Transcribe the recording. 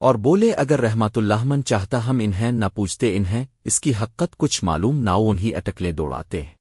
اور بولے اگر رحمت اللہ من چاہتا ہم انہیں نہ پوچھتے انہیں، اس کی حقت کچھ معلوم نہ انہیں اٹکلے دوڑاتے ہیں۔